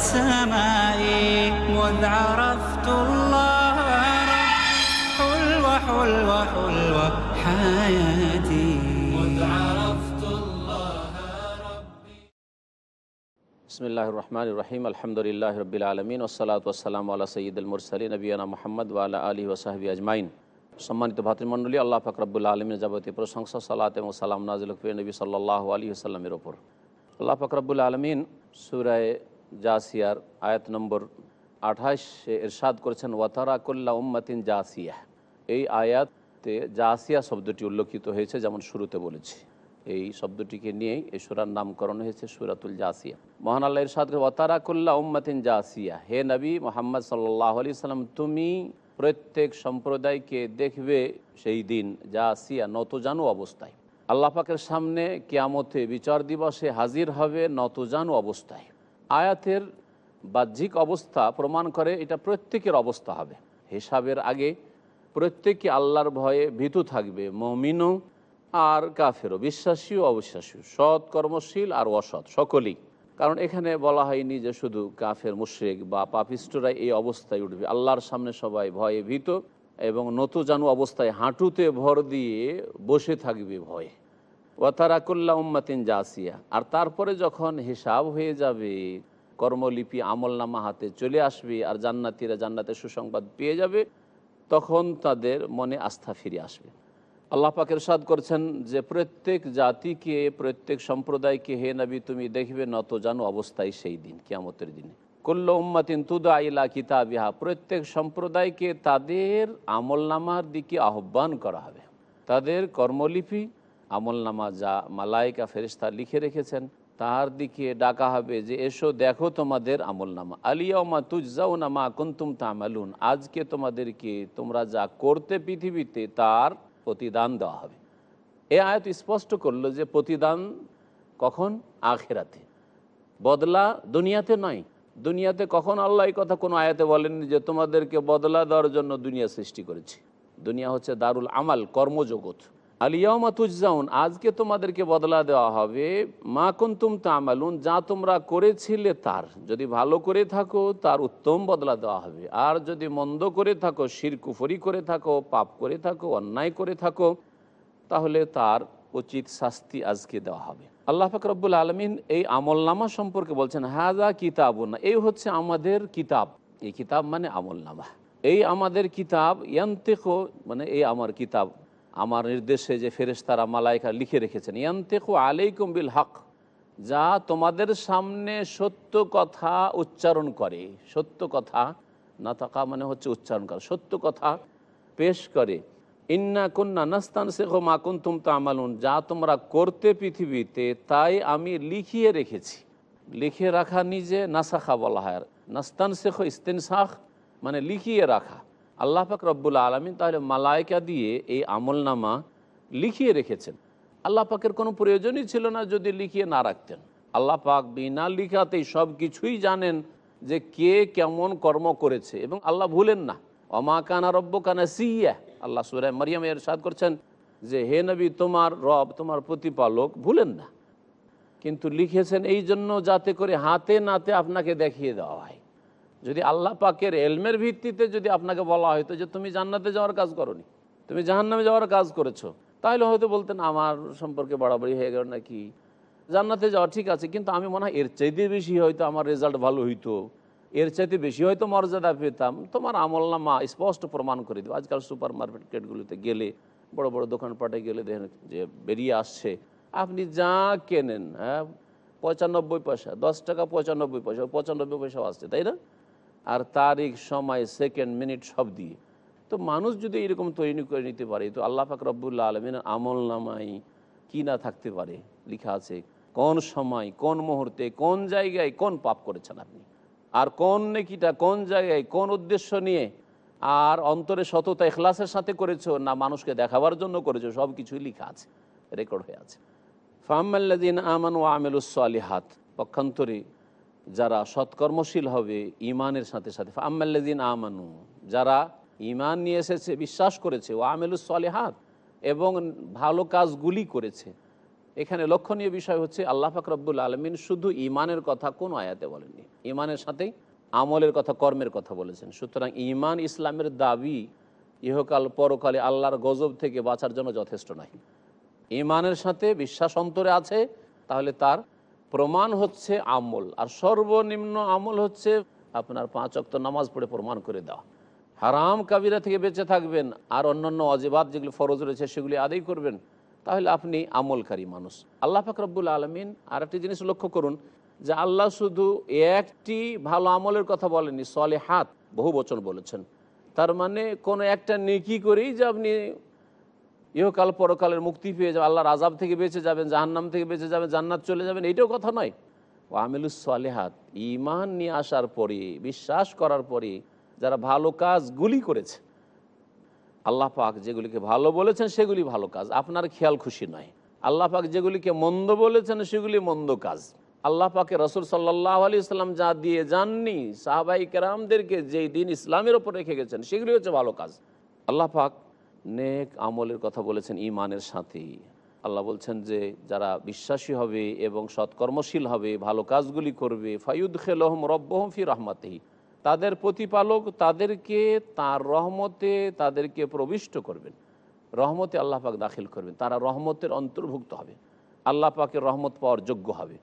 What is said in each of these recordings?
السماء مذ عرفت الله رب حلوة حلوة حلوة حياتي مذ عرفت বিসমিল্লাহ রহমান রহিম আলহামদুলিল্লাহ রবিল আলমিন ওসালাত ওসালাম আল্লাহ সঈদ মুরসালী নবীনা মোহাম্মদ ওয়ালা আলী ওসাহাবি আজমাইন সম্মানিত ভাতৃমণ্ডলী আল্লাহ ফাকরাবুল্লা আলমিনের যাবতীয় প্রশংসা সালাত এবং সালাম নাজিল ফির নবী সাল্লাহ আলী আসাল্লামের ওপর আল্লাহ ফাকরাবুল্লা আলমিন সুরায় জাসিয়ার আয়াত নম্বর আঠাশে এরশাদ করেছেন ওয়াতারাকুল্লা উম্মাতিন জাসিয়া। এই আয়াতে জাসিয়া শব্দটি উল্লেখিত হয়েছে, যেমন শুরুতে বলেছি। এই শব্দটিকে নিয়েই এই সুরার নামকরণ হয়েছে, সুরাতুল জাসিয়া। মহান আল্লাহ ইরশাদ ওয়াতারাকুল্লা উম্মাতিন জাসিয়া। হে নবী মোহাম্মদ সাল্লাহ আলি সাল্লাম, তুমি প্রত্যেক সম্প্রদায়কে দেখবে সেই দিন, জাসিয়া নতজানু অবস্থায়। আল্লাহ পাকের সামনে কিয়ামতে বিচার দিবসে হাজির হবে নতজানু অবস্থায়। আয়াতের বাহ্যিক অবস্থা প্রমাণ করে এটা প্রত্যেকের অবস্থা হবে। হিসাবের আগে প্রত্যেকে আল্লাহর ভয়ে ভীতু থাকবে, মমিনও আর কাফেরও, বিশ্বাসী ও অবিশ্বাসী, সৎ, কর্মশীল আর অসৎ, সকলেই। কারণ এখানে বলা হয়নি যে শুধু কাফের, মুশ্রেক বা পাপিষ্টরাই এই অবস্থায় উঠবে। আল্লাহর সামনে সবাই ভয়ে ভীত এবং নতুজানু অবস্থায় হাঁটুতে ভর দিয়ে বসে থাকবে ভয়ে। ওয়াতারাকুল্লা উম্মাতিন জাসিয়া। আর তারপরে যখন হিসাব হয়ে যাবে, কর্মলিপি, আমলনামা হাতে চলে আসবে, আর জান্নাতিরা জান্নাতের সুসংবাদ পেয়ে যাবে, তখন তাদের মনে আস্থা ফিরে আসবে। আল্লাহ পাকের সাদ করছেন যে, প্রত্যেক জাতিকে, প্রত্যেক সম্প্রদায়কে, হে নবী, তুমি দেখবে নত জানো অবস্থায় সেই দিন, কিয়ামতের দিনে। কুল্ল উম্মাতিন তুদা ইলা কিতাবিহা। প্রত্যেক সম্প্রদায়কে তাদের আমলনামার দিকে আহ্বান করা হবে। তাদের কর্মলিপি আমলনামা যা মালাইকা ফেরিস্তা লিখে রেখেছেন তার দিকে ডাকা হবে যে, এসো, দেখো তোমাদের আমলনামা আলিয়ামা তুজাউ নামা কুন্তুম তামালুন। আজকে তোমাদেরকে তোমরা যা করতে পৃথিবীতে, তার প্রতিদান দেওয়া হবে। এ আয়াত স্পষ্ট করল যে, প্রতিদান কখন? আখেরাতে। বদলা দুনিয়াতে নয়। দুনিয়াতে কখন আল্লাহ এই কথা কোনো আয়াতে বলেননি যে, তোমাদেরকে বদলা দেওয়ার জন্য দুনিয়া সৃষ্টি করেছি। দুনিয়া হচ্ছে দারুল আমাল, কর্মজগৎ। আলিয়াউমা তুজাউন আজকে তোমাদেরকে বদলা দেওয়া হবে, মা কুন্তুম তামালুন, যা তোমরা করেছিলে তার। যদি ভালো করে থাকো, তার উত্তম বদলা দেওয়া হবে। আর যদি মন্দ করে থাকো, শিরকুফরি করে থাকো, পাপ করে থাকো, অন্যায় করে থাকো, তাহলে তার উচিত শাস্তি আজকে দেওয়া হবে। আল্লাহ ফাকরবুল আলমিন এই আমলনামা সম্পর্কে বলছেন হাজা না এই হচ্ছে আমাদের কিতাব। এই কিতাব মানে আমলনামা। এই আমাদের কিতাব, ইয়ান্তেকো মানে এই আমার কিতাব। আমার নির্দেশে যে ফেরেশতারা মালাইকা লিখে রেখেছেন, ইয়ান্তেকো আলাইকুম বিল হক, যা তোমাদের সামনে সত্য কথা উচ্চারণ করে। সত্য কথা না থাকা মানে হচ্ছে উচ্চারণ করা। সত্য কথা পেশ করে। ইন্না কন্যা নাস্তান শেখো মা কুন্তুম তামালুন, যা তোমরা করতে পৃথিবীতে তাই আমি লিখিয়ে রেখেছি। লিখে রাখা নিজে নাসাখা বলা হয়। নাস্তান শেখো ইস্তেনসাখ মানে লিখিয়ে রাখা। আল্লাহ পাক রব্বুল আলমিন তাহলে মালায়কা দিয়ে এই আমলনামা লিখিয়ে রেখেছেন। আল্লাহ পাকের কোনো প্রয়োজনই ছিল না যদি লিখিয়ে না রাখতেন। আল্লাহ পাক বিনা লিখাতেই সব কিছুই জানেন যে কে কেমন কর্ম করেছে এবং আল্লাহ ভুলেন না। অমা কানা রব্য কানা সিয়া আল্লাহ সুরায় মারিয়াম এর সাদ করছেন যে, হে নবী, তোমার রব, তোমার প্রতিপালক ভুলেন না। কিন্তু লিখেছেন এই জন্য যাতে করে হাতে নাতে আপনাকে দেখিয়ে দেওয়া হয়। যদি আল্লাহ পাকের এলমের ভিত্তিতে যদি আপনাকে বলা হয়তো যে তুমি জান্নাতে যাওয়ার কাজ করনি, তুমি জাহান্নামে যাওয়ার কাজ করেছ, তাহলে হয়তো বলতেন, আমার সম্পর্কে বাড়াবাড়ি হয়ে গেল নাকি? জান্নাতে যাওয়া ঠিক আছে, কিন্তু আমি মনে হয় এর চাইতে বেশি হয়তো আমার রেজাল্ট ভালো হইতো, এর চাইতে বেশি হয়তো মর্যাদা পেতাম, তোমার আমলনামা স্পষ্ট প্রমাণ করে দেবো। আজকাল সুপার মার্কেটগুলোতে গেলে, বড় বড় দোকানপাটে গেলে দেখেন যে বেরিয়ে আসছে, আপনি যা কেনেন হ্যাঁ পঁচানব্বই পয়সা, দশ টাকা পঁচানব্বই পয়সা, পঁচানব্বই পয়সাও আসছে, তাই না? আর তারিখ, সময় সেকেন্ড মিনিট সব দিয়ে। তো মানুষ যদি এরকম তৈরি করে নিতে পারে, তো আল্লাহ পাক রব্বুল্লা আলমিনের আমল নামাই কি না থাকতে পারে? লিখা আছে, কোন সময়, কোন মুহূর্তে, কোন জায়গায় কোন পাপ করেছেন আপনি? আর কোন নেকিটা, কোন জায়গায়, কোন উদ্দেশ্য নিয়ে? আর অন্তরে সততা এখলাসের সাথে করেছ না মানুষকে দেখাবার জন্য করেছ? সব কিছুই লিখা আছে রেকর্ড হয়ে আছে। ফাহমাল্লাদিন আমান ও আমেলুসালিহাত পক্ষান্তরে যারা সৎকর্মশীল হবে ইমানের সাথে সাথে ফাহমাল্লাদিন আমানু, যারা ইমান নিয়ে এসেছে, বিশ্বাস করেছে ও আমেলুসালিহাত এবং ভালো কাজগুলি করেছে। এখানে লক্ষণীয় বিষয় হচ্ছে, আল্লাহ পাক রব্বুল আলমিন শুধু ইমানের কথা কোন আয়াতে বলেননি। ইমানের সাথেই আমলের কথা, কর্মের কথা বলেছেন। সুতরাং ইমান ইসলামের দাবি ইহকাল পরকালে আল্লাহর গজব থেকে বাঁচার জন্য যথেষ্ট নয়। ইমানের সাথে বিশ্বাস অন্তরে আছে, তাহলে তার প্রমাণ হচ্ছে আমল। আর সর্বনিম্ন আমল হচ্ছে আপনার পাঁচ অক্ত নামাজ পড়ে প্রমাণ করে দেওয়া। হারাম কাবিরা থেকে বেঁচে থাকবেন, আর অন্যান্য অজেবাদ যেগুলি ফরজ রয়েছে সেগুলি আদায় করবেন, তাহলে আপনি আমলকারী মানুষ। আল্লাহ ফাকরাবুল আলমিন আর একটি জিনিস লক্ষ্য করুন, যে আল্লাহ শুধু একটি ভালো আমলের কথা বলেননি সলে হাত বহু বচন বলেছেন। তার মানে কোনো একটা নেকি করেই যে আপনি ইহকাল পরকালের মুক্তি পেয়ে যাবেন আল্লাহর আজাব থেকে বেঁচে যাবেন, জাহান্নাম থেকে বেঁচে যাবেন, জান্নাত চলে যাবেন, এইটাও কথা নয়। ও আমিলুস সালেহাত ইমান নিয়ে আসার পরে, বিশ্বাস করার পরে যারা ভালো কাজগুলি করেছে, আল্লাহ পাক যেগুলিকে ভালো বলেছেন সেগুলি ভালো কাজ, আপনার খেয়াল খুশি নয়। আল্লাহ পাক যেগুলিকে মন্দ বলেছেন সেগুলি মন্দ কাজ। আল্লাহ পাকে রসুল সাল্লাহ আলি সাল্লাম যা দিয়ে যাননি সাহাবাই কেরামদেরকে যেই দিন ইসলামের ওপর রেখে গেছেন, সেগুলি হচ্ছে ভালো কাজ। আল্লাহ পাক নেক আমলের কথা বলেছেন ইমানের সাথে আল্লাহ বলছেন যে, যারা বিশ্বাসী হবে এবং সৎকর্মশীল হবে, ভালো কাজগুলি করবে ফায়ুদ খেলহম রব্বহম ফি তাদের প্রতিপালক তাদেরকে তার রহমতে তাদেরকে প্রবিষ্ট করবেন। রহমতে আল্লাহ পাক দাখিল করবেন। তারা রহমতের অন্তর্ভুক্ত হবে। আল্লাহ পাকের রহমত পাওয়ার যোগ্য হবে।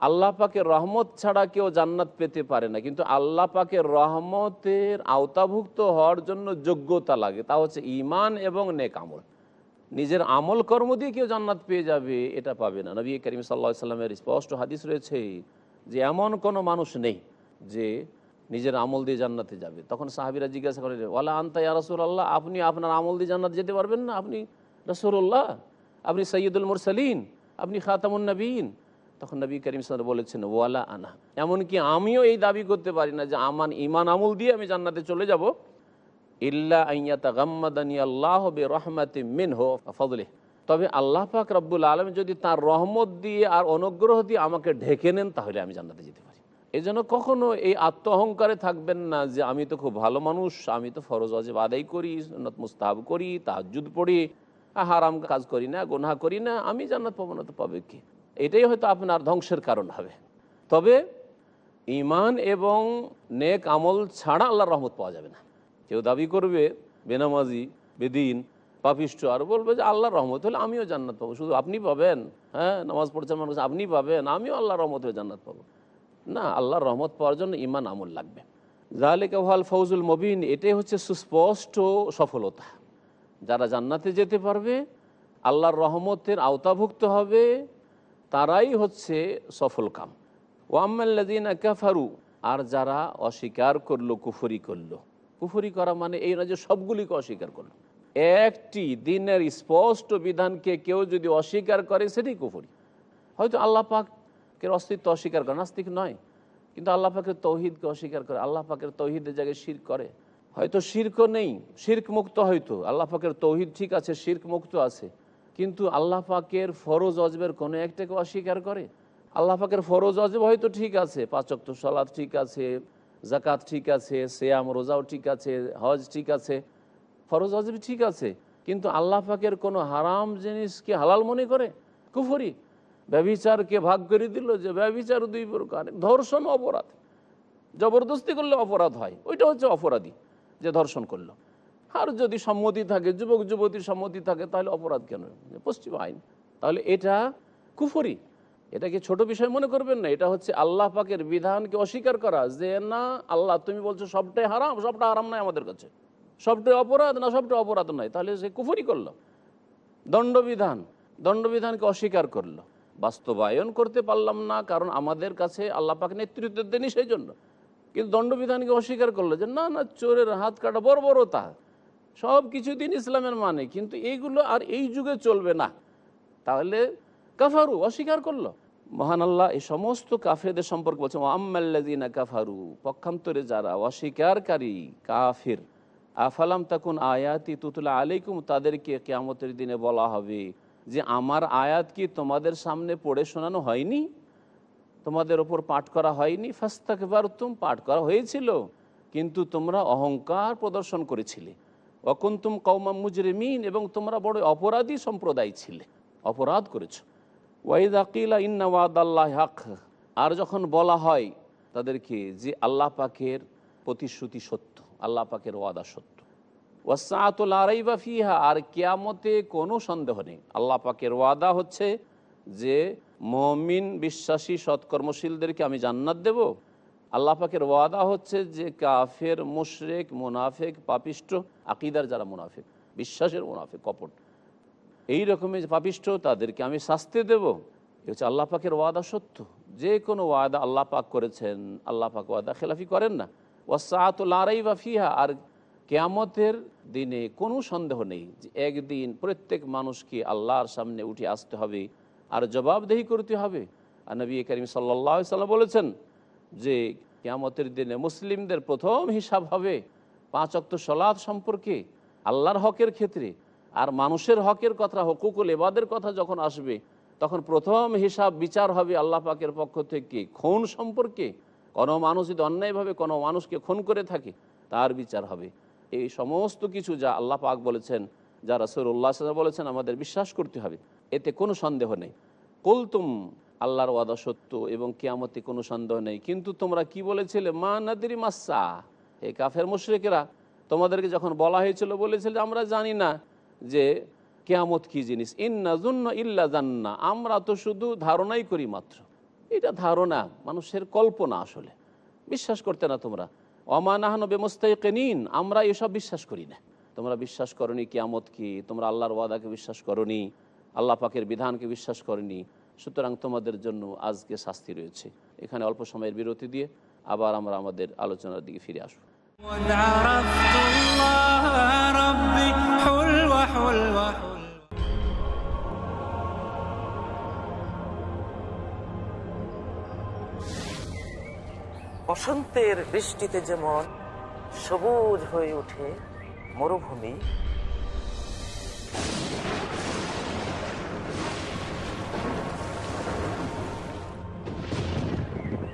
আল্লাহ পাকের রহমত ছাড়া কেউ জান্নাত পেতে পারে না। কিন্তু আল্লাহ পাকের রহমতের আওতাভুক্ত হওয়ার জন্য যোগ্যতা লাগে। তা হচ্ছে ইমান এবং নেক আমল। নিজের আমল কর্ম দিয়ে কেউ জান্নাত পেয়ে যাবে, এটা পাবে না। নবী করিম সাল্লা সাল্লামের স্পষ্ট হাদিস রয়েছে যে, এমন কোনো মানুষ নেই যে, নিজের আমল দিয়ে জান্নাতে যাবে। তখন সাহাবিরা জিজ্ঞাসা করেন ওলা আন্তা ইয়া রসুল্লাহ আপনি আপনার আমল দিয়ে জান্নাত যেতে পারবেন না? আপনি রসুল্লাহ আপনি সৈয়দুল মুরসালিন, আপনি খাতামুন নবীন তখন নবী করিম সাল বলেছেন, ওয়ালা আনা। এমনকি আমিও এই দাবি করতে পারি না যে আমার ইমান আমল দিয়ে আমি জান্নাতে চলে যাব। ইল্লা আইয়াতা গাম্মাদানি আল্লাহ বে মিন তবে আল্লাহ পাক রব্বুল আলম যদি তার রহমত দিয়ে আর অনুগ্রহ দিয়ে আমাকে ঢেকে নেন, তাহলে আমি জান্নাতে যেতে পারি। এই জন্য কখনো এই আত্ম অহংকারে থাকবেন না যে আমি তো খুব ভালো মানুষ, আমি তো ফরজ অজেব আদায় করি, সন্নত করি তাহাজুদ পড়ি, হারাম কাজ করি না গোনা করি না, আমি জান্নাত পাবো না তো পাবে কি? এটাই হয়তো আপনার ধ্বংসের কারণ হবে। তবে ইমান এবং নেক আমল ছাড়া আল্লাহর রহমত পাওয়া যাবে না। কেউ দাবি করবে, বেনামাজি, বেদিন, পাপিষ্ট, আর বলবে যে আল্লাহর রহমত হলে আমিও জান্নাত পাবো। শুধু আপনি পাবেন হ্যাঁ নামাজ পড়ছেন মানুষ, আপনি পাবেন, আমিও আল্লাহর রহমত হয়ে জান্নাত পাবো। না, আল্লাহর রহমত পাওয়ার জন্য ইমান আমল লাগবে। জালেকা ভালো ফৌজুল মবিন, এটাই হচ্ছে সুস্পষ্ট সফলতা। যারা জান্নাতে যেতে পারবে, আল্লাহর রহমতের আওতাভুক্ত হবে তারাই হচ্ছে সফল কাম। ওয়াম্মাল্লাদিন কাফারু, আর যারা অস্বীকার করল, কুফরি করল। কুফরি করা মানে এই না যে সবগুলিকে অস্বীকার করল। একটি দিনের স্পষ্ট বিধানকে কেউ যদি অস্বীকার করে, সেটি কুফরি। হয়তো আল্লাহ পাকের অস্তিত্ব অস্বীকার করে, নাস্তিক নয়। কিন্তু আল্লাহ পাকের তৌহিদকে অস্বীকার করে, আল্লাহ পাকের তৌহিদের জায়গায় শির করে। হয়তো শির্ক নেই শির্ক মুক্ত হয়তো। আল্লাহ পাকের তৌহিদ ঠিক আছে শির্ক মুক্ত আছে। কিন্তু আল্লাহ পাকের ফরজ অজবের কোনো একটাকে অস্বীকার করে? আল্লাহ পাকের ফরজ অজব হয়তো ঠিক আছে পাঁচক্ত সলাদ ঠিক আছে জাকাত ঠিক আছে, সেয়াম, রোজাও ঠিক আছে, হজ ঠিক আছে, ফরজ অজব ঠিক আছে, কিন্তু আল্লাহ পাকের কোনো হারাম জিনিসকে হালাল মনে করে? কুফরি। ব্যবিচারকে ভাগ করে দিল যে ব্যবিচার দুই প্রকার, ধর্ষণ অপরাধ। জবরদস্তি করলে অপরাধ হয়, ওইটা হচ্ছে অপরাধী যে ধর্ষণ করল। আর যদি সম্মতি থাকে, যুবক, যুবতীর সম্মতি থাকে, তাহলে অপরাধ কেন? পশ্চিম আইন। তাহলে এটা কুফরি। এটাকে ছোট বিষয় মনে করবেন না? এটা হচ্ছে আল্লাহ পাকের বিধানকে অস্বীকার করা যে, না, আল্লাহ, তুমি বলছো সবটাই হারাম, সবটা হারাম নয় আমাদের কাছে। সবটাই অপরাধ, না, সবটাই অপরাধ নয় তাহলে সে কুফরি করল। দণ্ডবিধান, দণ্ডবিধানকে অস্বীকার করল। বাস্তবায়ন করতে পারলাম না, কারণ আমাদের কাছে আল্লাহ পাক নেতৃত্ব দেনি সেই জন্য। কিন্তু দণ্ডবিধানকে অস্বীকার করল যে, না না, চোরের হাত কাটা বড় সব কিছুদিন ইসলামের মানে কিন্তু এইগুলো আর এই যুগে চলবে না। তাহলে কাফারু অস্বীকার করল। মহান আল্লাহ, এই সমস্ত কাফেরদের সম্পর্কে বলছেন আম্মাল্লাদিনা কাফারু পক্ষান্তরে যারা অস্বীকারী কাফির, আফালাম তাকুন আয়াতি তুতুলা আলাইকুম, তাদেরকে কেয়ামতের দিনে বলা হবে যে, আমার আয়াত কি তোমাদের সামনে পড়ে শোনানো হয়নি? তোমাদের ওপর পাঠ করা হয়নি? ফাস্তাকবার তুম পাঠ করা হয়েছিল, কিন্তু তোমরা অহংকার প্রদর্শন করেছিলে। অকুন্তুম কৌমা মুজরিমিন, এবং তোমরা বড় অপরাধী সম্প্রদায় ছিলে। অপরাধ করেছ। ওয়াইদ আকিলা ইন্নাওয়াদ আল্লাহ হক আর যখন বলা হয় তাদেরকে যে আল্লাহ পাকের প্রতিশ্রুতি সত্য, আল্লাহ পাকের ওয়াদা সত্য। ওয়াসাতুল ফিহা, আর কেয়ামতে কোনো সন্দেহ নেই। আল্লাহ পাকের ওয়াদা হচ্ছে যে, মমিন বিশ্বাসী সৎকর্মশীলদেরকে আমি জান্নাত দেব আল্লাহ পাকের ওয়াদা হচ্ছে যে কাফের, মুশরেক, মুনাফেক পাপিষ্ট আকিদার যারা মুনাফেক, বিশ্বাসের মুনাফেক, কপট। এই রকমের পাপিষ্ট তাদেরকে আমি শাস্তি দেব। এ হচ্ছে আল্লাহ পাকের ওয়াদা সত্য। যে কোনো ওয়াদা আল্লাহ পাক করেছেন, আল্লাহ পাক ওয়াদা খেলাফি করেন না। ওয়াসাতুল আরাই বা ফিহা। আর কেয়ামতের দিনে কোনো সন্দেহ নেই যে একদিন প্রত্যেক মানুষকে আল্লাহর সামনে উঠে আসতে হবে। আর জবাবদেহি করতে হবে। আর নবী করিম সাল্লাহ সাল্লাম বলেছেন যে কেয়ামতের দিনে মুসলিমদের প্রথম হিসাব হবে পাঁচ অক্ত সলাদ সম্পর্কে, আল্লাহর হকের ক্ষেত্রে। আর মানুষের হকের কথা, হকুকুল এবাদের কথা যখন আসবে, তখন প্রথম হিসাব, বিচার হবে আল্লাহ পাকের পক্ষ থেকে খুন সম্পর্কে। কোনো মানুষ যদি অন্যায়ভাবে কোনো মানুষকে খুন করে থাকে, তার বিচার হবে। এই সমস্ত কিছু যা আল্লাহ পাক বলেছেন, যা রসুল্লাহ বলেছেন আমাদের বিশ্বাস করতে হবে। এতে কোনো সন্দেহ নেই। কুলতুম আল্লাহর ওয়াদা সত্য এবং কেয়ামতে কোনো সন্দেহ নেই। কিন্তু তোমরা কি বলেছিলে? মা নাদিরি মাসা এই কাফের মুশ্রিকেরা, তোমাদেরকে যখন বলা হয়েছিল বলেছিল, আমরা জানি না যে কেয়ামত কি জিনিস। ইন্না জুন্ন ইল্লা জান্না। আমরা তো শুধু ধারণাই করি মাত্র। এটা ধারণা, মানুষের কল্পনা আসলে। বিশ্বাস করতে না তোমরা। অমানাহান বেমস্তাইকেনিন। আমরা এসব বিশ্বাস করি না। তোমরা বিশ্বাস করনি কেয়ামত কি? তোমরা আল্লাহর ওয়াদাকে বিশ্বাস করনি। আল্লাহ পাকের বিধানকে বিশ্বাস করনি। সুতরাং তোমাদের জন্য আজকে শাস্তি রয়েছে। এখানে অল্প সময়ের বিরতি দিয়ে আবার আমরা আমাদের আলোচনার দিকে ফিরে আসব। বসন্তের বৃষ্টিতে যেমন সবুজ হয়ে ওঠে মরুভূমি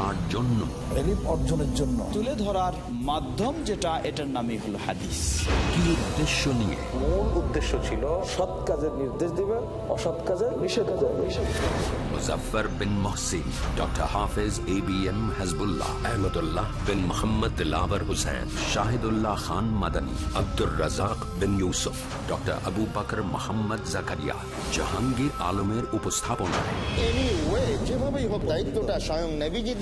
কার জন্য। অর্জনের জন্য। তুলে ধরার মাধ্যম যেটা এটার নামই হলো হাদিস। কি উদ্দেশ্য নিয়ে? মূল উদ্দেশ্য ছিল সৎ কাজের নির্দেশ দিবে অসৎ কাজের Muzaffar bin Mohsin doctor Hafez A B M Hasbullah Ahmadullah bin Mohammad Dilawar Hossain Shahidullah Khan Madani Abdur Razzak bin Yusuf doctor Abu Bakr Mohammad Zakaria. Jahangir আলমের উপস্থাপনায়। যেভাবেই হোক দায়িত্বটা স্বয়ং নেভিজি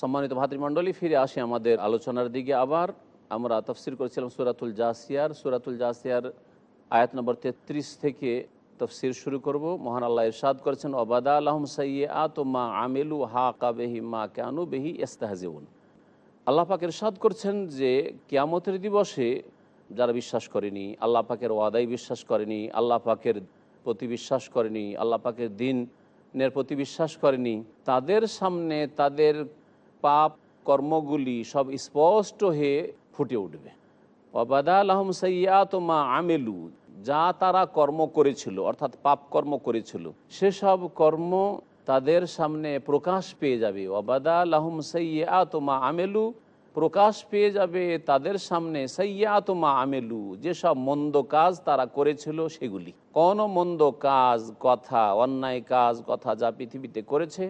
সম্মানিত ভাতৃমণ্ডলী, ফিরে আসি আমাদের আলোচনার দিকে আবার। আমরা তফসির করেছিলাম সুরাতুল জাসিয়ার। সুরাতুল জাসিয়ার আয়াত নম্বর তেত্রিশ থেকে তফসির শুরু করব। মহান আল্লাহ ইরশাদ করেছেন ওবাদা আলহম সাইয়ে আ তো মা আমেলু হা কাবেহি মা কেনু বেহি এস্তাহাজিউন আল্লাহ পাক ইরশাদ করছেন যে, কিয়ামতের দিবসে যারা বিশ্বাস করেনি, আল্লাহ পাকের ওয়াদাই বিশ্বাস করেনি, আল্লাহ পাকের প্রতি বিশ্বাস করেনি, আল্লাহ পাকের দিনের প্রতি বিশ্বাস করেনি, তাদের সামনে তাদের পাপ কর্মগুলি সব স্পষ্ট হয়ে ফুটে উঠবে। অবাদা আলহম সৈয়াত মা আমেলু, যা তারা কর্ম করেছিল, অর্থাৎ পাপ কর্ম করেছিল, সেসব কর্ম তাদের সামনে প্রকাশ পেয়ে যাবে। অবাদা আলহম সৈয়াত মা আমেলু প্রকাশ পেয়ে যাবে তাদের সামনে। সৈয়াত মা আমেলু, যেসব মন্দ কাজ তারা করেছিল সেগুলি। কোন মন্দ কাজ, কথা, অন্যায় কাজ, কথা যা পৃথিবীতে করেছে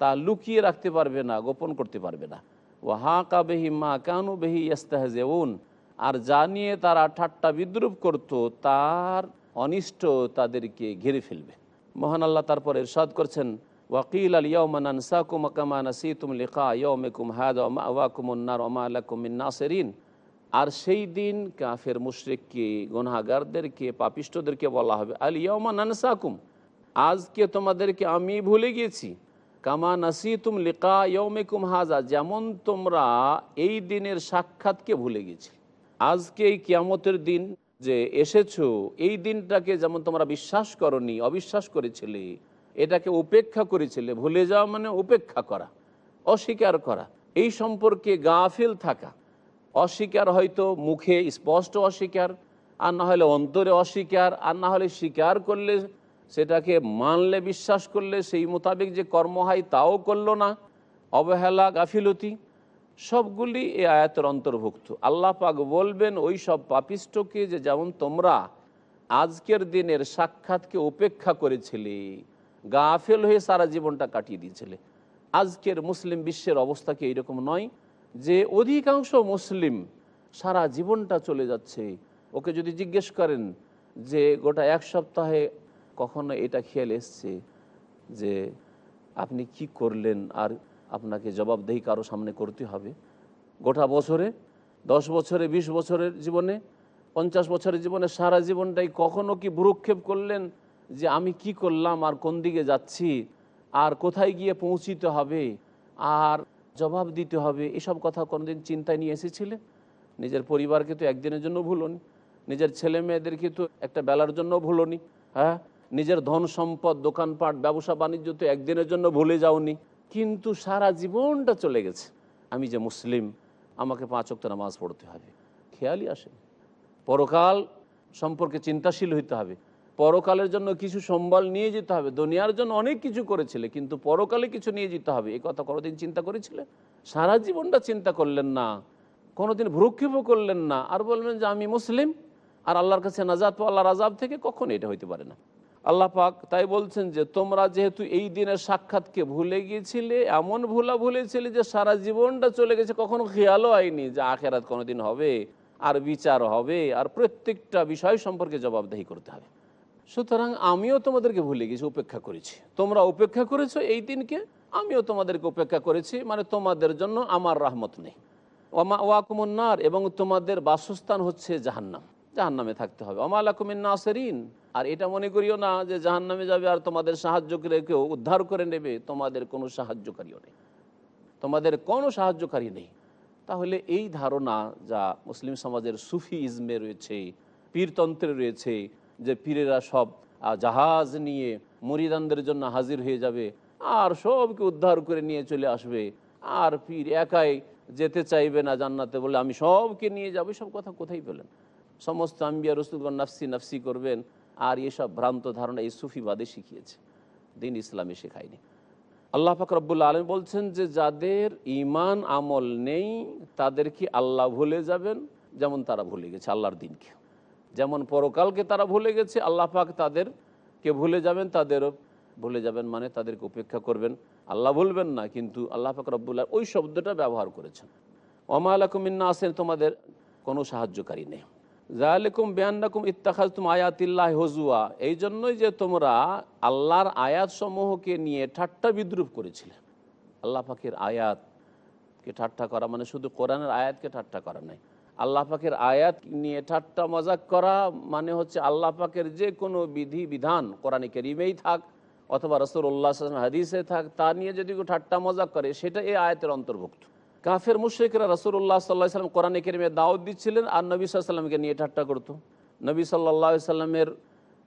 তা লুকিয়ে রাখতে পারবে না, গোপন করতে পারবে না। ও হা কাবেহি মা কানু বেহি ইস্তাহজেউন আর যা নিয়ে তারা ঠাট্টা বিদ্রুপ করত, তার অনিষ্ট তাদেরকে ঘিরে ফেলবে। মহান আল্লাহ তারপর ইরশাদ করছেন, ওয়াকিল আল ইয়মান আনসাকুম কামা নাসিতুম লিকা ইয়মেকুম হাদ ওয়াকুম উন্নার ওমা আলাকুম মিন নাসিরিন। আর সেই দিন কাফের মুশরিককে, গুনাহগারদেরকে, পাপিষ্টদেরকে বলা হবে, আল ইয়মান আনসাকুম আজকে তোমাদেরকে আমি ভুলে গিয়েছি। কামা নাসি তুম লিকা ইয়মেকুম হাজা, যেমন তোমরা এই দিনের সাক্ষাৎকে ভুলে গেছি। আজকে এই কিয়ামতের দিন যে এসেছ, এই দিনটাকে যেমন তোমরা বিশ্বাস করনি, অবিশ্বাস করেছিলে, এটাকে উপেক্ষা করেছিলে, ভুলে যাওয়া মানে উপেক্ষা করা, অস্বীকার করা। এই সম্পর্কে গাফিল থাকা। অস্বীকার হয়তো মুখে স্পষ্ট অস্বীকার, আর না হলে অন্তরে অস্বীকার, আর না হলে স্বীকার করলে সেটাকে মানলে বিশ্বাস করলে সেই মোতাবেক যে কর্ম হয় তাও করল না। অবহেলা, গাফিলতি, সবগুলি এ আয়াতের অন্তর্ভুক্ত। আল্লাহ পাক বলবেন, ওই সব পাপিষ্টকে যে যেমন তোমরা আজকের দিনের সাক্ষাৎকে উপেক্ষা করেছিলে, গাফেল হয়ে সারা জীবনটা কাটিয়ে দিয়েছিলে। আজকের মুসলিম বিশ্বের অবস্থা কি এইরকম নয় যে অধিকাংশ মুসলিম সারা জীবনটা চলে যাচ্ছে? ওকে যদি জিজ্ঞেস করেন যে গোটা এক সপ্তাহে কখনো এটা খেয়াল এসছে যে আপনি কি করলেন আর আপনাকে জবাবদেহি কারও সামনে করতে হবে? গোটা বছরে, দশ বছরে ২০ বছরের জীবনে, পঞ্চাশ বছরের জীবনে, সারা জীবনটাই কখনো কি ভ্রুক্ষেপ করলেন যে আমি কি করলাম আর কোন দিকে যাচ্ছি, আর কোথায় গিয়ে পৌঁছিতে হবে, আর জবাব দিতে হবে? এসব কথা কোনোদিন চিন্তায় নিয়ে এসেছিলেন নিজের পরিবারকে তো একদিনের জন্য ভুলনি, নিজের ছেলে মেয়েদেরকে তো একটা বেলার জন্য ভুলনি হ্যাঁ? নিজের ধন সম্পদ, দোকানপাট, ব্যবসা, বাণিজ্য তো একদিনের জন্য ভুলে যাওনি। কিন্তু সারা জীবনটা চলে গেছে। আমি যে মুসলিম, আমাকে পাঁচ অক্ত নামাজ পড়তে হবে। খেয়ালই আসে পরকাল সম্পর্কে চিন্তাশীল হইতে হবে। পরকালের জন্য কিছু সম্বল নিয়ে যেতে হবে। দুনিয়ার জন্য অনেক কিছু করেছিলে, কিন্তু পরকালে কিছু নিয়ে যেতে হবে। এ কথা কোনোদিন চিন্তা করেছিলে? সারা জীবনটা চিন্তা করলেন না। কোনোদিন ভ্রুক্ষেপও করলেন না। আর বললেন যে, আমি মুসলিম, আর আল্লাহর কাছে নাজাত আল্লাহর আজাব থেকে কখন এটা হইতে পারে না। আল্লাহ পাক তাই বলছেন যে, তোমরা যেহেতু এই দিনের সাক্ষাৎকে ভুলে গিয়েছিলে, এমন ভুলা ভুলেছিলে যে সারা জীবনটা চলে গেছে, কখনো খেয়ালও হয়নি যে আখেরাত কোনোদিন হবে, আর বিচার হবে, আর প্রত্যেকটা বিষয় সম্পর্কে জবাবদাহি করতে হবে। সুতরাং আমিও তোমাদেরকে ভুলে গেছি, উপেক্ষা করেছি। তোমরা উপেক্ষা করেছ এই দিনকে, আমিও তোমাদেরকে উপেক্ষা করেছি মানে তোমাদের জন্য আমার রাহমত নেই। ওয়াকুমন্নার এবং তোমাদের বাসস্থান হচ্ছে জাহান্নাম। জাহান্নামে থাকতে হবে। অমালাকুমিন নাসেরিন। আর এটা মনে করিও না যে জাহান্নামে যাবে আর তোমাদের সাহায্য করে কেউ উদ্ধার করে নেবে। তোমাদের কোনো সাহায্যকারীও নেই। তোমাদের কোনো সাহায্যকারী নেই। তাহলে এই ধারণা যা মুসলিম সমাজের সুফি ইজমে রয়েছে, পীরতন্ত্রে রয়েছে, যে পীরেরা সব জাহাজ নিয়ে মরিদানদের জন্য হাজির হয়ে যাবে, আর সবকে উদ্ধার করে নিয়ে চলে আসবে। আর পীর একাই যেতে চাইবে না জান্নাতে বলে, আমি সবকে নিয়ে যাব। সব কথা কোথায় পেলেন? সমস্ত আম্বিয়া রসুলগণ নাফসি নাফসি করবেন, আর এসব ভ্রান্ত ধারণা এই সুফিবাদে শিখিয়েছে। দিন ইসলামে শেখায়নি। আল্লাহ পাক রব্বুল্লা আলম বলছেন যে, যাদের ইমান আমল নেই, তাদের কি আল্লাহ ভুলে যাবেন? যেমন তারা ভুলে গেছে আল্লাহর দিনকে। যেমন পরকালকে তারা ভুলে গেছে, আল্লাহ পাক তাদেরকে ভুলে যাবেন, তাদেরও ভুলে যাবেন মানে তাদেরকে উপেক্ষা করবেন। আল্লাহ ভুলবেন না, কিন্তু আল্লাহ পাক রব্বুল্লাহ ওই শব্দটা ব্যবহার করেছেন। ওমা আলাকুমিন্না আসেন তোমাদের কোনো সাহায্যকারী নেই। জালেকুম বেয়ান্নাকুম ইত্তাখাজ তুম আয়াতিল্লাহ হজুয়া। এই জন্যই যে তোমরা আল্লাহর আয়াত সমূহকে নিয়ে ঠাট্টা বিদ্রুপ করেছিলে। আল্লাহ পাকের আয়াত কে ঠাট্টা করা মানে শুধু কোরআনের আয়াতকে ঠাট্টা করা নাই। আল্লাহ পাকের আয়াত নিয়ে ঠাট্টা মজাক করা মানে হচ্ছে আল্লাহ পাকের যে কোনো বিধি বিধান কোরআনে কেরিমেই থাক অথবা রসুল্লাহ হাদিসে থাক, তা নিয়ে যদি কেউ ঠাট্টা মজাক করে, সেটা এই আয়াতের অন্তর্ভুক্ত। কাফের মুশ্রিকরা রসুল্লাহ সাল্লাহ সাল্লাম কোরআনে কেরিমে দাওয়াত দিচ্ছিলেন আর নবী সাল্লামকে নিয়ে ঠাট্টা করতো। নবী সাল্লাহ সাল্লামের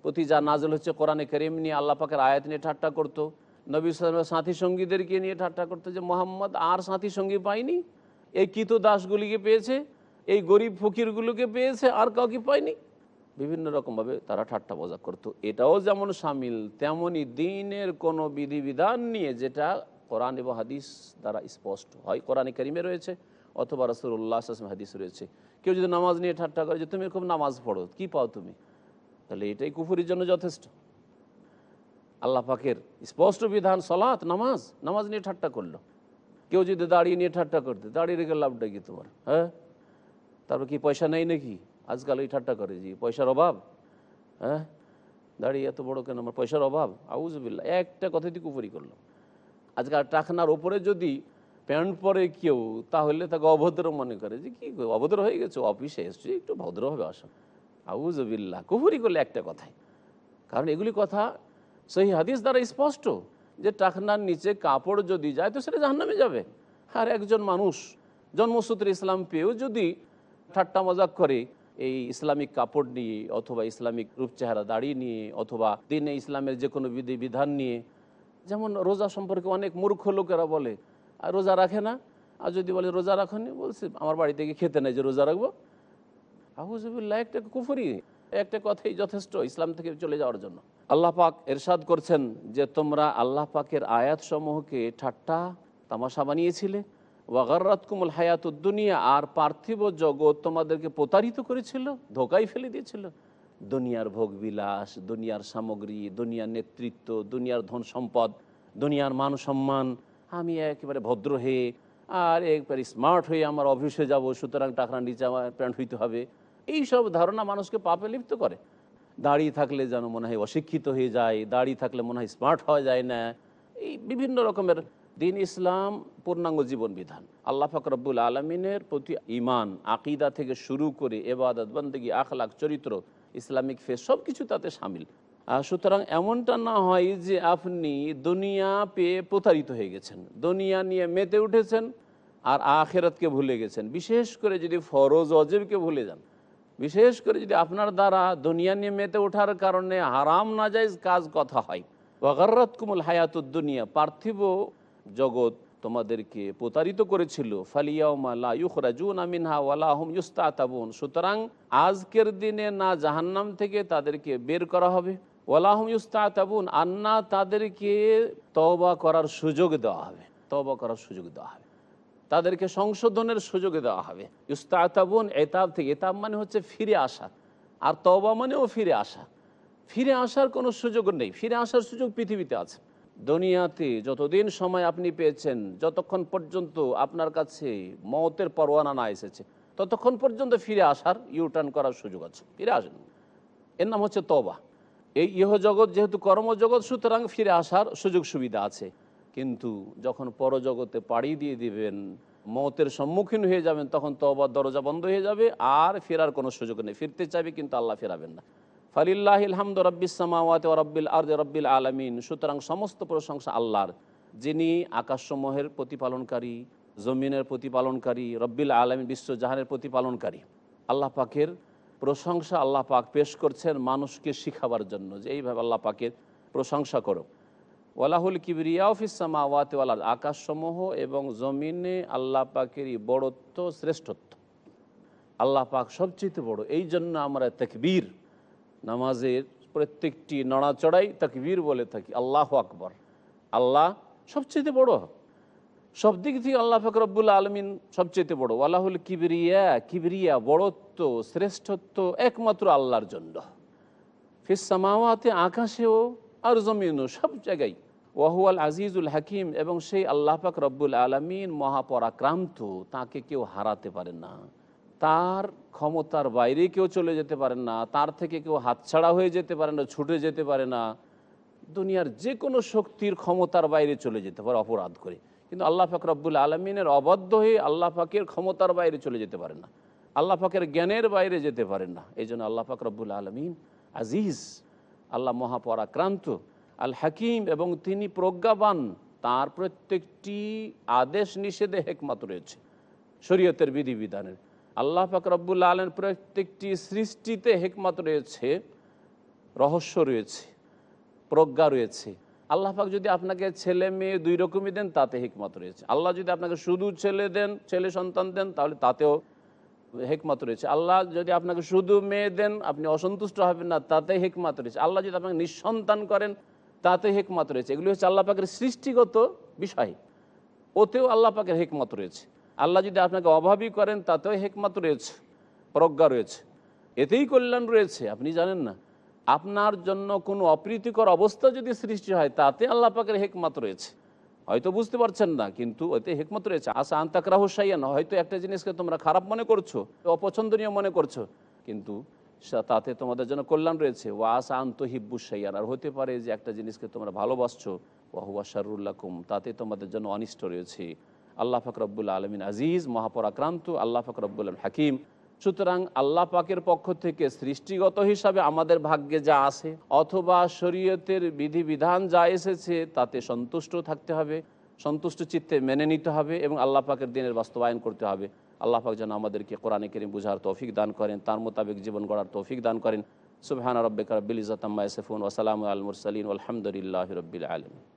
প্রতি যা নাজল হচ্ছে কোরআনে করিম নিয়ে আল্লাহ পাকের আয়াত নিয়ে ঠাট্টা করতো। নবী সাল্লামের সাথী সঙ্গীদেরকে নিয়ে ঠাট্টা করতো যে, মোহাম্মদ, আর সাথী সঙ্গী পায়নি এই কিত দাসগুলিকে পেয়েছে? এই গরিব ফকিরগুলোকে পেয়েছে? আর কাউকে পায়নি বিভিন্ন রকমভাবে তারা ঠাট্টা মজা করতো। এটাও যেমন সামিল তেমনই দিনের কোনো বিধিবিধান নিয়ে যেটা কোরআন এবং হাদিস দ্বারা স্পষ্ট হয়। কোরআনে করিমে রয়েছে অথবা রসুল্লাহ আসলাম হাদিস রয়েছে। কেউ যদি নামাজ নিয়ে ঠাট্টা করে যে, তুমি খুব নামাজ পড়ো, কি পাও তুমি? তাহলে এটাই কুফুরির জন্য যথেষ্ট। আল্লাহ পাকের স্পষ্ট বিধান সলাৎ নামাজ নামাজ নিয়ে ঠাট্টা করল। কেউ যদি দাঁড়িয়ে নিয়ে ঠাট্টা করতে দাঁড়িয়ে রেখে লাভটা কি তোমার? হ্যাঁ? তারপর কি পয়সা নেই নাকি? আজকাল এই ঠাট্টা করে যে, পয়সার অভাব? হ্যাঁ? দাঁড়িয়ে এত বড় কেন? আমার পয়সার অভাব? আউজবিল্লা একটা কথাই তুই কুপুরি করল। আজকাল টাকনার ওপরে যদি প্যান্ট পরে কেউ, তাহলে তাকে অভদ্র মনে করে। যে কি অভদ্র হয়ে গেছে? অফিসে এসছি? একটু ভদ্রভাবে আসো। আউজবিল্লা কুফুরি করলে একটা কথাই। কারণ এগুলি কথা সেই হাদিস দ্বারা স্পষ্ট যে টাকনার নিচে কাপড় যদি যায়, তো সেটা জাহান্নামে যাবে। আর একজন মানুষ জন্মসূত্রে ইসলাম পেয়েও যদি ঠাট্টা মজাক করে, এই ইসলামিক কাপড় নিয়ে অথবা ইসলামিক রূপ চেহারা দাড়ি নিয়ে, অথবা দিনে ইসলামের যে কোনো বিধি বিধান নিয়ে যেমন রোজা সম্পর্কে অনেক মূর্খ লোকেরা বলে, আর রোজা রাখে না? আর যদি বলে, রোজা রাখনি? বলছে, আমার বাড়ি থেকে খেতে নেই যে রোজা রাখব। আহুজুবিল্লাহ একটা কুফুরি, একটা কথাই যথেষ্ট ইসলাম থেকে চলে যাওয়ার জন্য। আল্লাহ পাক এরশাদ করছেন যে, তোমরা আল্লাহ পাকের আয়াত সমূহকে ঠাট্টা তামাশা বানিয়েছিলে। ওয়াগার্রাত কুমুল হায়াতুদ দুনিয়া, আর পার্থিব জগৎ তোমাদেরকে প্রতারিত করেছিল ধোকাই ফেলে দিয়েছিল। দুনিয়ার ভোগবিলাস দুনিয়ার সামগ্রী, দুনিয়ার নেতৃত্ব, দুনিয়ার ধন সম্পদ, দুনিয়ার মান সম্মান। আমি একেবারে ভদ্র হয়ে আর একবারে স্মার্ট হয়ে আমার অফিসে যাব, সুতরাং টাকা নিচে আমার প্যান্ট হইতে হবে। এই সব ধারণা মানুষকে পাপে লিপ্ত করে। দাঁড়িয়ে থাকলে যেন মনে হয় অশিক্ষিত হয়ে যায় দাঁড়িয়ে থাকলে মনে হয় স্মার্ট হওয়া যায় না। এই বিভিন্ন রকমের দিন ইসলাম, পূর্ণাঙ্গ জীবন বিধান। আল্লাহ ফাকরবুল আলমিনের প্রতি ইমান আকিদা থেকে শুরু করে এবাদত, বন্দগী আখলাক চরিত্র ইসলামিক ফেস সব কিছু তাতে সামিল। সুতরাং এমনটা না হয় যে আপনি দুনিয়া পেয়ে প্রতারিত হয়ে গেছেন। দুনিয়া নিয়ে মেতে উঠেছেন আর আখেরাতকে ভুলে গেছেন। বিশেষ করে যদি ফরজ অজেবকে ভুলে যান। বিশেষ করে যদি আপনার দ্বারা দুনিয়া নিয়ে মেতে ওঠার কারণে হারাম, নাজাইজ কাজ কথা হয়। ওয়াগার্রাত কুমুল হায়াতুদ দুনিয়া, পার্থিব জগৎ তোমাদেরকে প্রতারিত করেছিল। ফালিয়াউমালা ইউখরাজুন আমিনহা ওয়ালাহুম ইউস্তাতাবুন। সুতরাং আজকের দিনে না জাহান্নাম থেকে তাদেরকে বের করা হবে। ওয়ালাহুম ইউস্তাতাবুন, আর না তাদেরকে তওবা করার সুযোগ দেওয়া হবে। তওবা করার সুযোগ দেওয়া হবে। তাদেরকে সংশোধনের সুযোগ দেওয়া হবে। ইস্তাতাবুন এতাব থেকে, এতাব মানে হচ্ছে ফিরে আসা। আর তওবা মানেও ফিরে আসা। ফিরে আসার কোনো সুযোগ নেই। ফিরে আসার সুযোগ পৃথিবীতে আছে। দুনিয়াতে যতদিন সময় আপনি পেয়েছেন, যতক্ষণ পর্যন্ত আপনার কাছে মতের পরোয়ানা না এসেছে, ততক্ষণ পর্যন্ত ফিরে আসার ইউটার্ন করার সুযোগ আছে, ফিরে আসেন। এর নাম হচ্ছে তবা এই ইহ জগৎ যেহেতু কর্মজগৎ, সুতরাং ফিরে আসার সুযোগ সুবিধা আছে। কিন্তু যখন পরজগতে পাড়ি দিয়ে দিবেন, মতের সম্মুখীন হয়ে যাবেন, তখন তবার দরজা বন্ধ হয়ে যাবে, আর ফেরার কোনো সুযোগ নেই। ফিরতে চাইবে, কিন্তু আল্লাহ ফেরাবেন না। ফালিল্লাহ ইলহামদ রব্বিসামাওয়াত রব্বিল আর রব্বিল আলমিন। সুতরাং সমস্ত প্রশংসা আল্লাহর, যিনি আকাশসমূহের প্রতিপালনকারী, জমিনের প্রতিপালনকারী, রব্বিল আলমিন বিশ্বজাহানের প্রতিপালনকারী। আল্লাহ পাকের প্রশংসা আল্লাহ পাক পেশ করছেন মানুষকে শিখাবার জন্য। যে এইভাবে আল্লাহ পাকের প্রশংসা করো। ওয়ালাহুল কিবরিয়া অফিসামা ওয়াতেওয়ালার আকাশসমূহ এবং জমিনে আল্লাহ পাকেরই বড়ত্ব, শ্রেষ্ঠত্ব। আল্লাহ পাক সবচেয়ে বড়। এই জন্য আমরা তেকবীর নামাজের প্রত্যেকটি নড়াচড়াই তাকবীর বলে থাকি, আল্লাহ আকবর। আল্লাহ সবচেয়ে বড়। সব দিক থেকে আল্লাহ ফকরবুল আলমিন সবচেয়ে বড়। আল্লাহুল কিবরিয়া কিবরিয়া বড়ত্ব, শ্রেষ্ঠত্ব একমাত্র আল্লাহর জন্য। ফিসামাওয়াতে আকাশেও আর জমিনও সব জায়গায়। ওয়াহুয়াল আজিজুল হাকিম এবং সেই আল্লাহ পাক রব্বুল আলমিন মহাপরাক্রান্ত, তাকে কেউ হারাতে পারে না। তার ক্ষমতার বাইরে কেউ চলে যেতে পারে না, তার থেকে কেউ হাতছাড়া হয়ে যেতে পারে না, ছুটে যেতে পারে না। দুনিয়ার যে কোনো শক্তির ক্ষমতার বাইরে চলে যেতে পারে, অপরাধ করে। কিন্তু আল্লাহ পাক রব্বুল আলমিনের অবাধ্য হয়ে আল্লাহ পাকের ক্ষমতার বাইরে চলে যেতে পারে না। আল্লাহ পাকের জ্ঞানের বাইরে যেতে পারেন না। এই জন্য আল্লাহ পাক রব্বুল আলমিন আজিজ, আল্লাহ মহাপরাক্রান্ত, আল হাকিম এবং তিনি প্রজ্ঞাবান, তার প্রত্যেকটি আদেশ নিষেধে হেকমত রয়েছে। শরীয়তের বিধিবিধানের। আল্লাহ পাক রব্বুল আলম প্রত্যেকটি সৃষ্টিতে হেকমত রয়েছে, রহস্য রয়েছে, প্রজ্ঞা রয়েছে। আল্লাহ পাক যদি আপনাকে ছেলে মেয়ে দুই রকমই দেন, তাতে হিকমত রয়েছে। আল্লাহ যদি আপনাকে শুধু ছেলে দেন, ছেলে সন্তান দেন, তাহলে তাতেও হেকমত রয়েছে। আল্লাহ যদি আপনাকে শুধু মেয়ে দেন, আপনি অসন্তুষ্ট হবেন না, তাতে হেকমত রয়েছে। আল্লাহ যদি আপনাকে নিঃসন্তান করেন, তাতে হেকমত রয়েছে। এগুলি হচ্ছে আল্লাহ পাকের সৃষ্টিগত বিষয়। ওতেও আল্লাহ পাকের হেকমত রয়েছে। আল্লাহ যদি আপনাকে অভাবী করেন, তাতেও হেকমত রয়েছে, প্রজ্ঞা রয়েছে। এতেই কল্যাণ রয়েছে, আপনি জানেন না। আপনার জন্য কোনো অপ্রীতিকর অবস্থা যদি সৃষ্টি হয়, তাতে আল্লাহ পাকের হেকমত রয়েছে। হয়তো বুঝতে পারছেন না, কিন্তু ওতে হেকমত রয়েছে। আশা আন্তাকরা হুসাইয়া না হয়তো একটা জিনিসকে তোমরা খারাপ মনে করছ, অপছন্দনীয় মনে করছ, কিন্তু তাতে তোমাদের জন্য কল্যাণ রয়েছে। ও আশা আন্ত হিব্বুসাইয়ান আর হতে পারে যে একটা জিনিসকে তোমরা ভালোবাসছো ওয়াহুয়া শারুল্লাকুম তাতে তোমাদের জন্য অনিষ্ট রয়েছে। আল্লাহ ফাকরবুল আলমিন আজিজ, মহাপরাক্রান্ত, আল্লাহ ফাকরবুল হাকিম। সুতরাং আল্লাহ পাকের পক্ষ থেকে সৃষ্টিগত হিসাবে আমাদের ভাগ্যে যা আছে, অথবা শরীয়তের বিধিবিধান যা এসেছে, তাতে সন্তুষ্ট থাকতে হবে, সন্তুষ্ট চিত্তে মেনে নিতে হবে এবং আল্লাহ পাকের দিনের বাস্তবায়ন করতে হবে। আল্লাহ পাক যেন আমাদেরকে কোরআনে কেরিম বুঝার তৌফিক দান করেন, তার মোতাবেক জীবন গড়ার তৌফিক দান করেন। সুবহান রব্বিক রব্বিল ইজ্জাত আম্মা ইয়াসিফুন ওয়া সালামু আল মুরসালিন আলহামদুলিল্লাহি রাব্বিল আলামিন।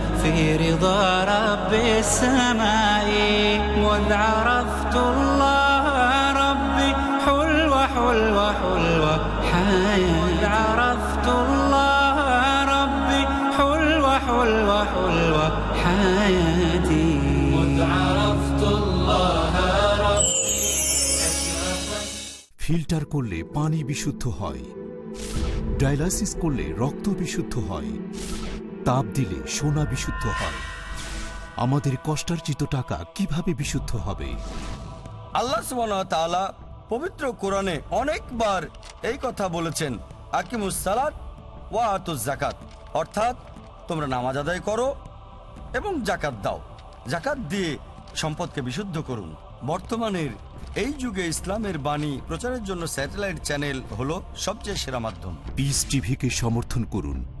في رضا رب السماء مذ عرفت الله ربي حلو حلو حلو حياة مذ عرفت الله ربي حلو حلو حلو حياتي مذ عرفت الله ربي ফিল্টার করলে পানি বিশুদ্ধ হয় ডায়ালাসিস করলে রক্ত বিশুদ্ধ হয় তাপ দিলে সোনা বিশুদ্ধ হয়। আমাদের কষ্টার্জিত টাকা কীভাবে বিশুদ্ধ হবে? আল্লাহ তাআলা পবিত্র কোরআনে অনেকবার এই কথা বলেছেন আকিমুস সালাত ওয়া আতুজ জাকাত অর্থাৎ তোমরা নামাজ আদায় করো এবং জাকাত দাও। জাকাত দিয়ে সম্পদকে বিশুদ্ধ করুন। বর্তমানের এই যুগে ইসলামের বাণী প্রচারের জন্য স্যাটেলাইট চ্যানেল হলো সবচেয়ে সেরা মাধ্যম। পিস টিভিকে সমর্থন করুন।